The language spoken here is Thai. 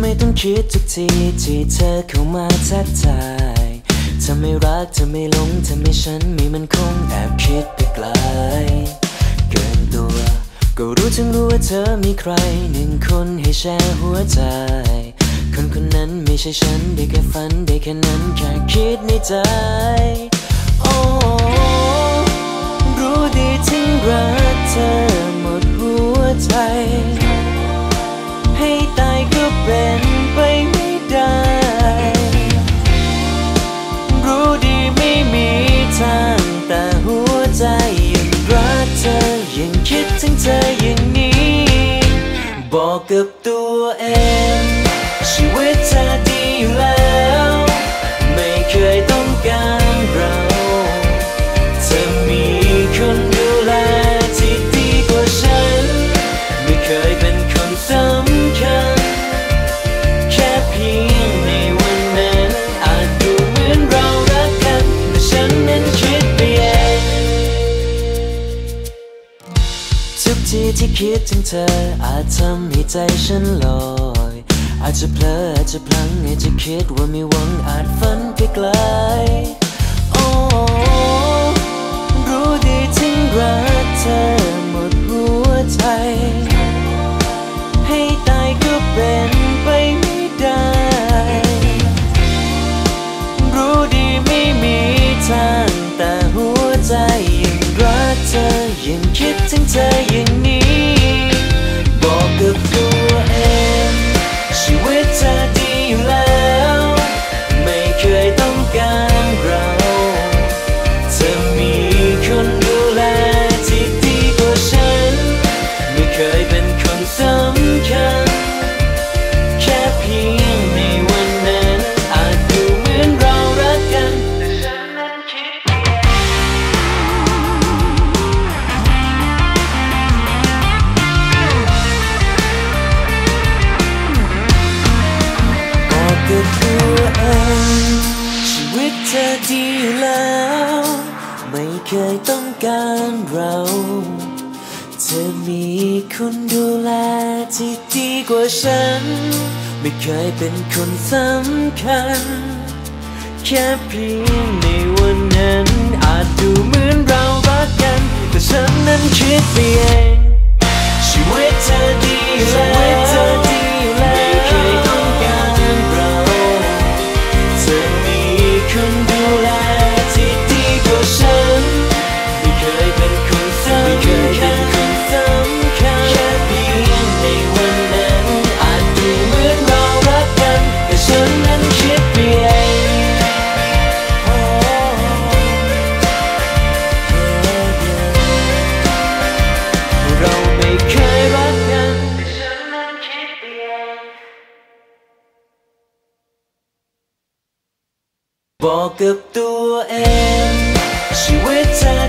ไมต้องคิดทุกทีที่เธอเข้ามาทักทายเธอไม่รักเธอไม่หลงเธอไม่ฉันมีมันคงแอบคิดไปไกลเกินตัว ก็รู้ทั้งรู้ว่าเธอมีใครหนึ่งคนให้แชร์หัวใจ คนคนนั้นไม่ใช่ฉันได้แค่ฝันได้แค่นั้นแค่คิดในใจโกับตัว คิดถึงเธอ อาจทำให้ใจฉันลอย อาจจะเพลออาจจะพลังอาจจะคิดว่ามีหวังอาจฝันไปไกล กับตัวเองชีวิตเธอดีแล้ว ไม่เคยต้องการเรา เธอมีคนดูแลที่ดีกว่าฉัน ไม่เคยเป็นคนสำคัญ แค่เพียงในวันนั้น อาจดูเหมือนเรารักกัน แต่ฉันนั้นคิดไปเอง bỏ cướp tua em chỉ quyết tan